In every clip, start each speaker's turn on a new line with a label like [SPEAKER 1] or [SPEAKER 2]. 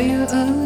[SPEAKER 1] dünyayı öl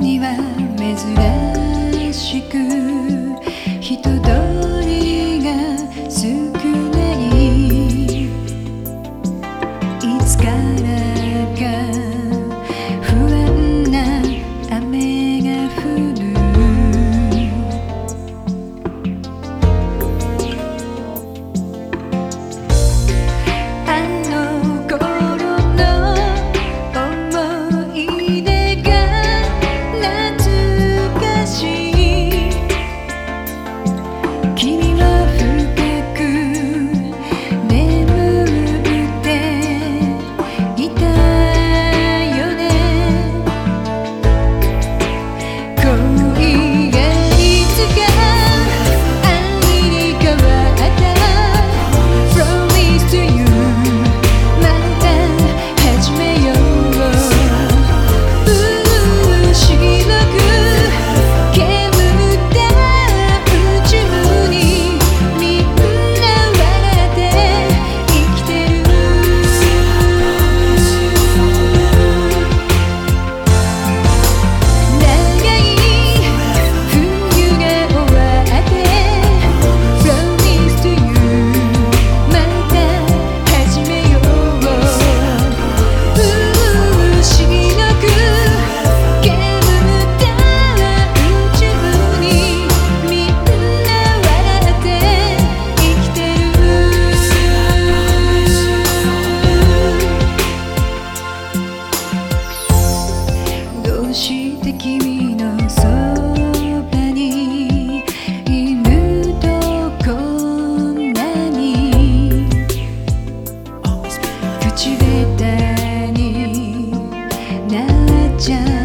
[SPEAKER 1] Indah wajah